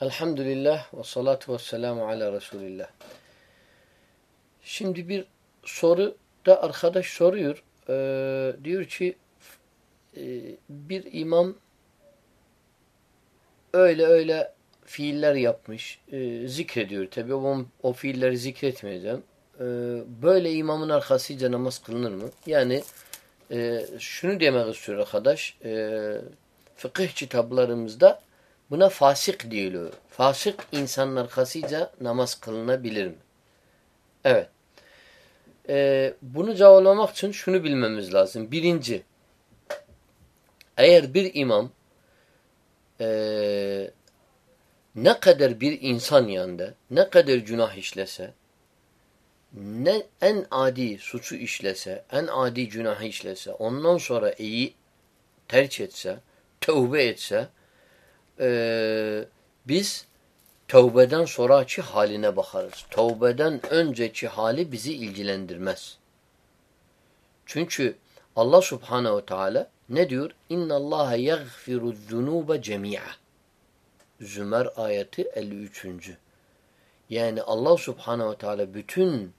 Elhamdülillah ve salatu ve selamu ala Resulillah. Şimdi bir soru da arkadaş soruyor. Ee, diyor ki e, bir imam öyle öyle fiiller yapmış. E, zikrediyor tabi. O, o fiilleri zikretmeyeceğim. E, böyle imamın arkasıyla namaz kılınır mı? Yani e, şunu demek istiyor arkadaş. E, fıkıh kitaplarımızda Buna fasık diyor. Fasık insanlar arkasıyla namaz kılınabilir mi? Evet. Ee, bunu cevaplamak için şunu bilmemiz lazım. Birinci, eğer bir imam e, ne kadar bir insan yanında, ne kadar günah işlese, ne en adi suçu işlese, en adi günahı işlese, ondan sonra iyi terk etse, tövbe etse, e, biz tövbeden sonraki haline bakarız. Tövbeden önceki hali bizi ilgilendirmez. Çünkü Allah subhanehu teala ne diyor? İnna Allah yaghfiru zunuba cemi'a. Zümer ayeti 53. Yani Allah subhanehu teala bütün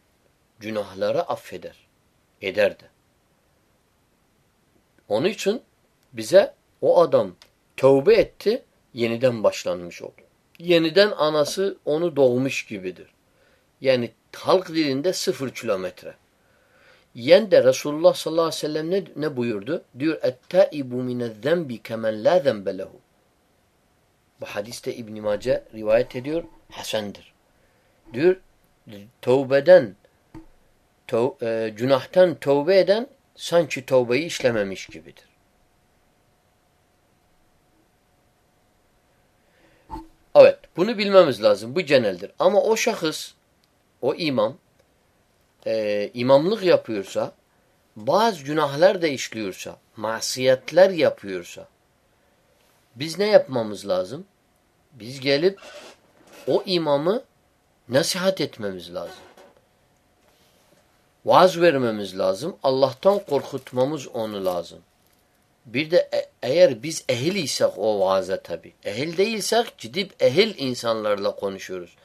günahları affeder. Eder de. Onun için bize o adam tövbe etti yeniden başlanmış oldu. Yeniden anası onu doğmuş gibidir. Yani halk dilinde sıfır kilometre. Yen de Resulullah sallallahu aleyhi ve sellem ne, ne buyurdu? Diyor ettaibu minezzenbi kemen la zembe lehu. Bu hadiste İbn Mace rivayet ediyor. Hasendir. Diyor tövbeden tov, e, günahtan tövbe eden sanki tövbeyi işlememiş gibidir. Bunu bilmemiz lazım. Bu geneldir. Ama o şahıs, o imam e, imamlık yapıyorsa bazı günahlar da işliyorsa, masiyetler yapıyorsa biz ne yapmamız lazım? Biz gelip o imamı nasihat etmemiz lazım. Vaaz vermemiz lazım. Allah'tan korkutmamız onu lazım. Bir de e eğer biz ehil isek o vaaza tabi. Ehil değilsek gidip ehil insanlarla konuşuyoruz.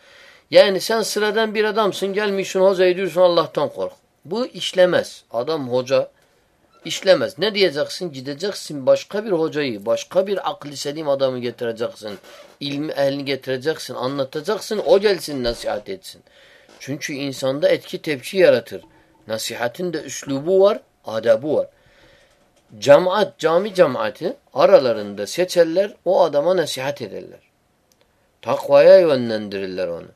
Yani sen sıradan bir adamsın gelmişsin hoca ediyorsun Allah'tan kork. Bu işlemez. Adam hoca işlemez. Ne diyeceksin? Gideceksin başka bir hocayı, başka bir akli selim adamı getireceksin. İlmi ehlini getireceksin, anlatacaksın. O gelsin nasihat etsin. Çünkü insanda etki tepki yaratır. Nasihatin de üslubu var, adabı var. Cemaat, cami cemaati aralarında seçerler, o adama nasihat ederler. Takvaya yönlendirirler onu.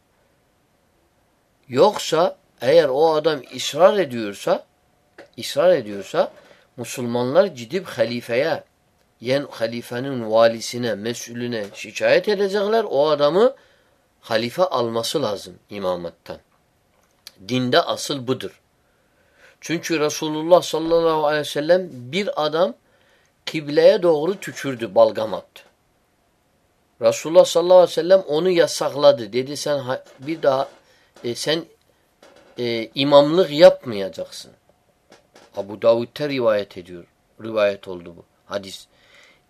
Yoksa eğer o adam ısrar ediyorsa, ısrar ediyorsa Müslümanlar gidip halifeye, yen halifenin valisine, mesulüne şikayet edecekler. O adamı halife alması lazım imamattan. Dinde asıl budur. Çünkü Resulullah sallallahu aleyhi ve sellem bir adam kibleye doğru tükürdü, balgam attı. Resulullah sallallahu aleyhi ve sellem onu yasakladı. Dedi sen bir daha e, sen e, imamlık yapmayacaksın. Abu Davud'da rivayet ediyor. Rivayet oldu bu hadis.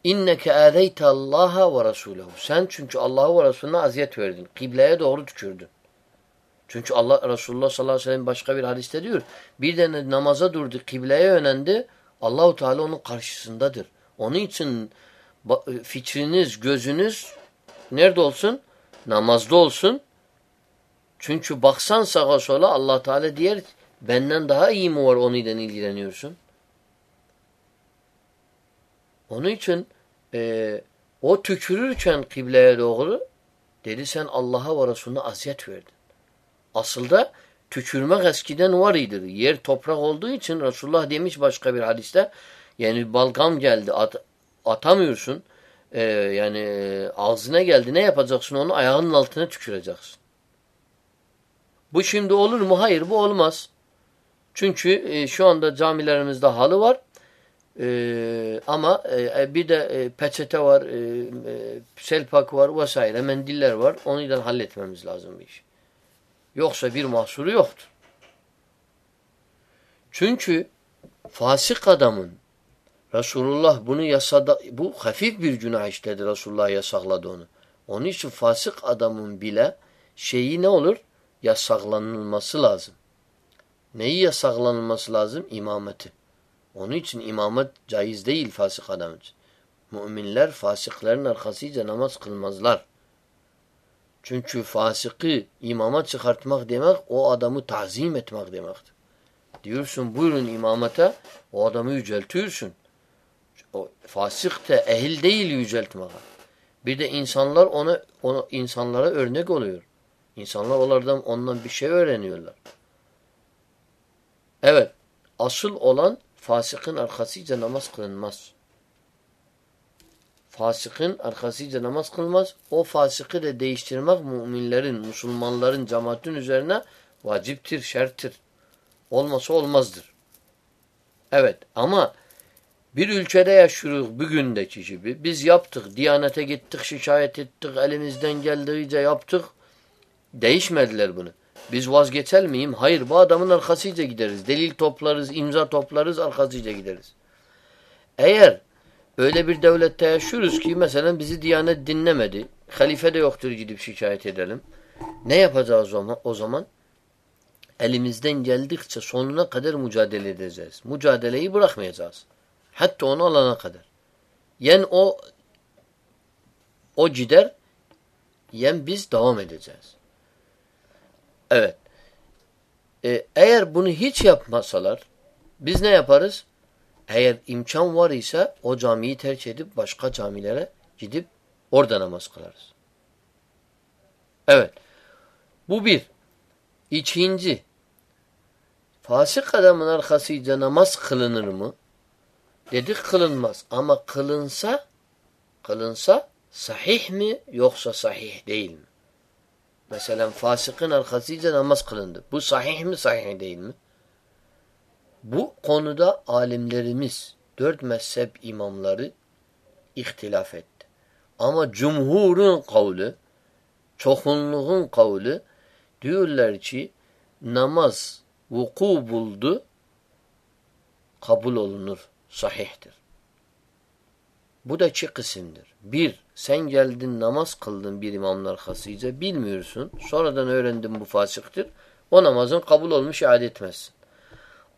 İnneke âzeyte Allah'a ve Resulehu. Sen çünkü Allah'a ve Resulüne aziyet verdin. Kibleye doğru tükürdün. Çünkü Allah Resulullah sallallahu aleyhi ve sellem başka bir hadiste diyor. Bir de namaza durdu, kibleye yönendi. Allahu Teala onun karşısındadır. Onun için fikriniz, gözünüz nerede olsun? Namazda olsun. Çünkü baksan sağa sola Allah Teala diğer benden daha iyi mi var onunla ilgileniyorsun? Onun için e, o tükürürken kibleye doğru dedi sen Allah'a ve Resulüne aziyet verdin. Aslında tükürmek eskiden var idir. Yer toprak olduğu için Resulullah demiş başka bir hadiste yani balgam geldi at, atamıyorsun. Ee, yani ağzına geldi ne yapacaksın onu ayağının altına tüküreceksin. Bu şimdi olur mu? Hayır bu olmaz. Çünkü e, şu anda camilerimizde halı var. E, ama e, bir de e, peçete var, e, e, selpak var vesaire, mendiller var. Onu halletmemiz lazım bir iş. Yoksa bir mahsuru yoktur. Çünkü fasık adamın Resulullah bunu yasada bu hafif bir günah işledi Resulullah yasakladı onu. Onun için fasık adamın bile şeyi ne olur? Yasaklanılması lazım. Neyi yasaklanılması lazım? İmameti. Onun için imamet caiz değil fasık adam için. Müminler fasıkların arkasıyla namaz kılmazlar. Çünkü fasıkı imama çıkartmak demek o adamı tazim etmek demektir. Diyorsun buyurun imamete o adamı yüceltiyorsun. O fasık da ehil değil yüceltmeye. Bir de insanlar ona, ona insanlara örnek oluyor. İnsanlar onlardan ondan bir şey öğreniyorlar. Evet. Asıl olan fasıkın arkasıyla namaz kılınmaz. Fasıkın arkasıyla namaz kılmaz. O fasıkı da değiştirmek müminlerin, Müslümanların, cemaatin üzerine vaciptir, şerttir. Olmasa olmazdır. Evet ama bir ülkede yaşıyoruz bugündeki gibi. Biz yaptık, Diyanete gittik, şikayet ettik, elimizden geldiğince yaptık. Değişmediler bunu. Biz vazgeçer miyim? Hayır. Bu adamın arkasıyla gideriz. Delil toplarız, imza toplarız, arkasıyla gideriz. Eğer öyle bir devlette yaşıyoruz ki mesela bizi Diyanet dinlemedi. Halife de yoktur gidip şikayet edelim. Ne yapacağız? O zaman elimizden geldikçe sonuna kadar mücadele edeceğiz. Mücadeleyi bırakmayacağız. Hatta onu alana kadar. Yen o o gider yen biz devam edeceğiz. Evet. Ee, eğer bunu hiç yapmasalar biz ne yaparız? Eğer imkan var ise o camiyi terk edip başka camilere gidip orada namaz kılarız. Evet. Bu bir. İkinci. Fasık adamın arkasıyla namaz kılınır mı? Dedik kılınmaz. Ama kılınsa kılınsa sahih mi yoksa sahih değil mi? Mesela fasıkın arkasıyla namaz kılındı. Bu sahih mi sahih değil mi? Bu konuda alimlerimiz, dört mezhep imamları ihtilaf etti. Ama cumhurun kavli, çokunluğun kavli diyorlar ki namaz vuku buldu, kabul olunur, sahihtir. Bu da iki kısımdır. Bir, sen geldin namaz kıldın bir imamın arkasıyla bilmiyorsun. Sonradan öğrendin bu fasıktır. O namazın kabul olmuş iade etmezsin.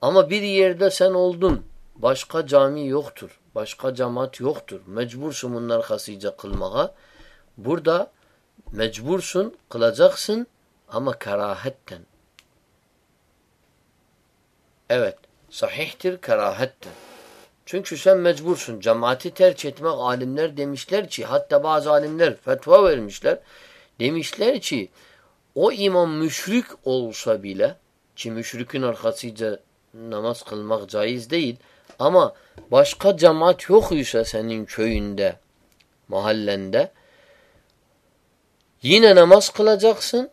Ama bir yerde sen oldun. Başka cami yoktur. Başka cemaat yoktur. Mecbursun bunun arkasıyla kılmaya. Burada mecbursun, kılacaksın ama karahetten. Evet, sahihtir, karahettir. Çünkü sen mecbursun. Cemaati terk etmek alimler demişler ki hatta bazı alimler fetva vermişler. Demişler ki o imam müşrik olsa bile ki müşrikin arkasıyla namaz kılmak caiz değil ama başka cemaat yok ise senin köyünde mahallende yine namaz kılacaksın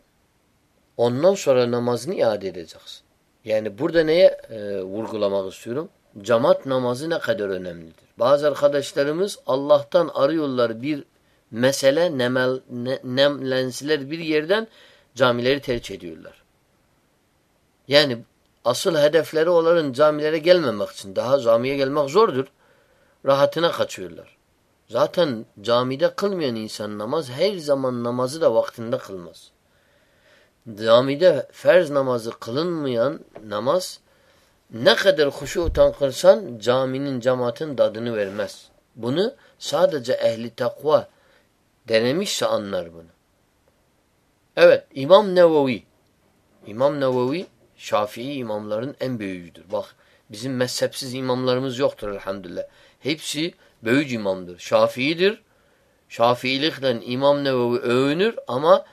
ondan sonra namazını iade edeceksin. Yani burada neye e, vurgulamak istiyorum? Camat namazı ne kadar önemlidir. Bazı arkadaşlarımız Allah'tan arıyorlar bir mesele nemel, ne, nemlensiler bir yerden camileri tercih ediyorlar. Yani asıl hedefleri onların camilere gelmemek için. Daha camiye gelmek zordur. Rahatına kaçıyorlar. Zaten camide kılmayan insan namaz her zaman namazı da vaktinde kılmaz. Camide ferz namazı kılınmayan namaz ne kadar huşu kılsan caminin cemaatin tadını vermez. Bunu sadece ehli takva denemişse anlar bunu. Evet İmam Nevevi İmam Nevevi Şafii imamların en büyüğüdür. Bak bizim mezhepsiz imamlarımız yoktur elhamdülillah. Hepsi büyük imamdır. Şafii'dir. Şafiilikle İmam Nevevi övünür ama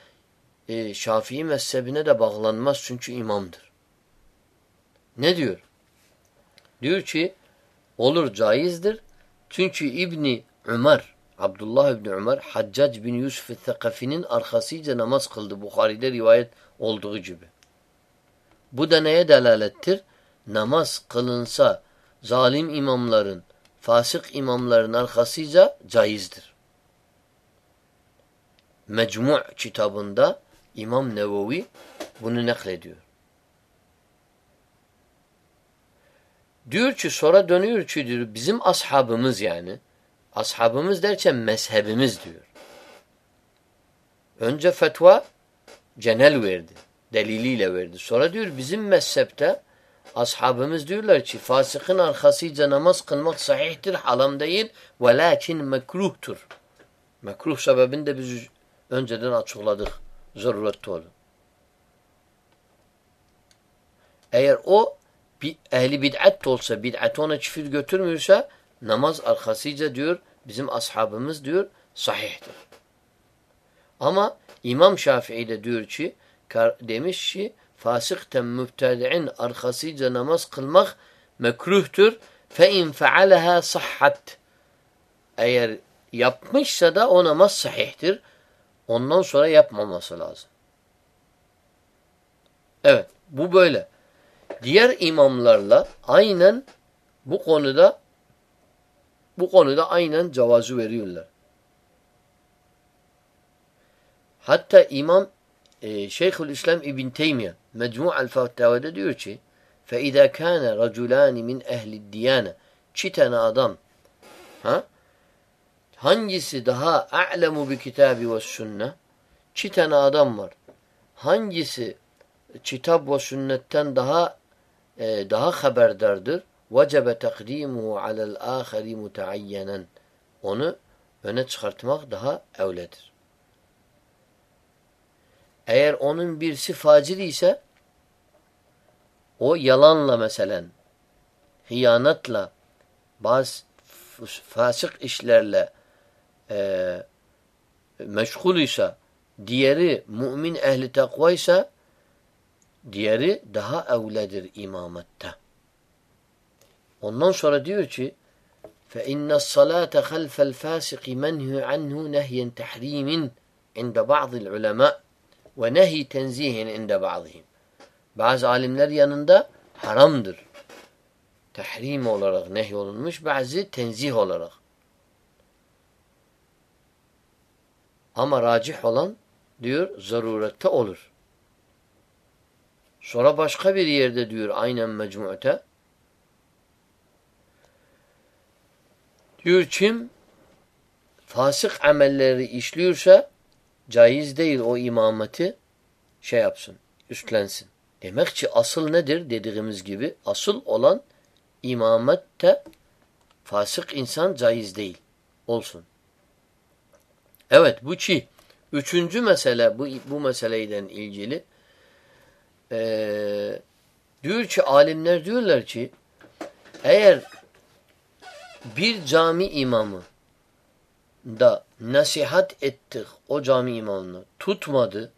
e, Şafii mezhebine de bağlanmaz çünkü imamdır. Ne diyor? Diyor ki olur caizdir. Çünkü İbni Ömer, Abdullah İbni Ömer, Haccac bin Yusuf Thakafi'nin arkasıyla namaz kıldı. Bukhari'de rivayet olduğu gibi. Bu da neye delalettir? Namaz kılınsa zalim imamların, fasık imamların arkasıyla caizdir. Mecmu' kitabında İmam Nevevi bunu naklediyor. Diyor ki sonra dönüyor ki diyor bizim ashabımız yani ashabımız derken mezhebimiz diyor. Önce fetva genel verdi. Deliliyle verdi. Sonra diyor bizim mezhepte ashabımız diyorlar ki fasıkın arkasıyla namaz kılmak sahihtir, halam değil. Velakin mekruhtur. Mekruh sebebini de biz önceden açıkladık. Zaruret olur. Eğer o bir ehli bid'at da olsa, bid'at ona küfür götürmüyorsa namaz arkasıyla diyor bizim ashabımız diyor sahihtir. Ama İmam Şafii de diyor ki demiş ki fasıkten mübtedi'in arkasıyla namaz kılmak mekruhtur. Fe in fealeha sahhat. Eğer yapmışsa da o namaz sahihtir. Ondan sonra yapmaması lazım. Evet, bu böyle. Diğer imamlarla aynen bu konuda bu konuda aynen cevazı veriyorlar. Hatta İmam e, Şeyhülislam İbn Teymiye Mecmu'al Fatava'da diyor ki فَاِذَا كَانَ رَجُلَانِ مِنْ اَهْلِ الدِّيَانَ Çi tane adam ha? hangisi daha a'lemu bi kitabi ve sünne tane adam var hangisi kitap ve sünnetten daha e, daha haberdardır vecebe takdimuhu alel ahari muteayyenen onu öne çıkartmak daha evledir. Eğer onun birisi facir ise o yalanla mesela hıyanatla bazı fasık işlerle e, meşgul ise diğeri mümin ehli takva ise diğeri daha evledir imamette. Ondan sonra diyor ki فَاِنَّ الصَّلَاةَ خَلْفَ الْفَاسِقِ مَنْهُ عَنْهُ نَهْيًا تَحْرِيمٍ عند بعض العلماء ve nehi tenzihin inde ba'dihim. Bazı alimler yanında haramdır. Tahrim olarak nehy olunmuş, bazı tenzih olarak. Ama racih olan diyor zarurette olur. Sonra başka bir yerde diyor aynen mecmu'te diyor kim fasık amelleri işliyorsa caiz değil o imameti şey yapsın, üstlensin. Demek ki asıl nedir dediğimiz gibi? Asıl olan imamette fasık insan caiz değil. Olsun. Evet bu çi. Üçüncü mesele bu, bu meseleyden ilgili ee, diyor ki alimler diyorlar ki eğer bir cami imamı da nasihat ettik o cami imamını tutmadı.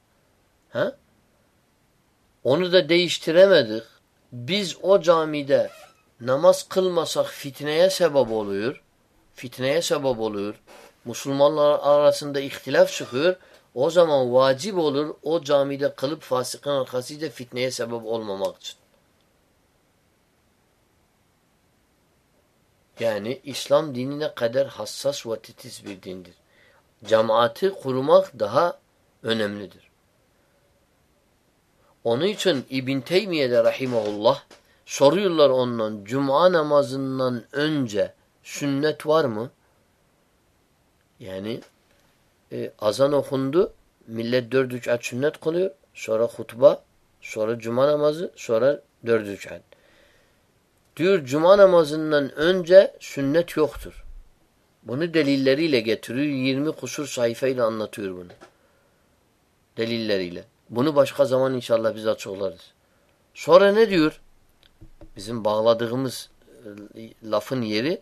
He? Onu da değiştiremedik. Biz o camide namaz kılmasak fitneye sebep oluyor. Fitneye sebep oluyor. Müslümanlar arasında ihtilaf çıkıyor. O zaman vacip olur o camide kılıp fasıkın arkasıyla fitneye sebep olmamak için. Yani İslam dinine kadar hassas ve titiz bir dindir. Cemaati kurmak daha önemlidir. Onun için İbn Teymiye'de rahimahullah soruyorlar ondan cuma namazından önce sünnet var mı? Yani e, azan okundu, millet dört üç sünnet kılıyor, sonra hutba, sonra cuma namazı, sonra dört üç Diyor cuma namazından önce sünnet yoktur. Bunu delilleriyle getiriyor. 20 kusur sayfayla anlatıyor bunu. Delilleriyle. Bunu başka zaman inşallah biz açıklarız. Sonra ne diyor? Bizim bağladığımız e, lafın yeri.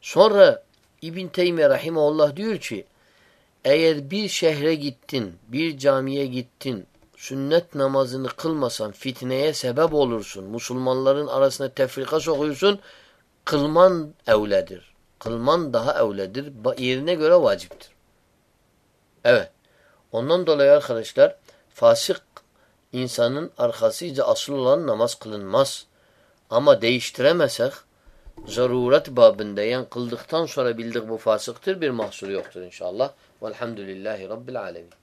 Sonra İbn Teymiye Rahimahullah diyor ki eğer bir şehre gittin, bir camiye gittin, sünnet namazını kılmasan fitneye sebep olursun. Müslümanların arasına tefrika sokuyorsun. Kılman evledir. Kılman daha evledir. Yerine göre vaciptir. Evet. Ondan dolayı arkadaşlar fasık insanın arkasıca asıl olan namaz kılınmaz. Ama değiştiremesek zaruret babında yani kıldıktan sonra bildik bu fasıktır bir mahsur yoktur inşallah. Velhamdülillahi Rabbil alemin.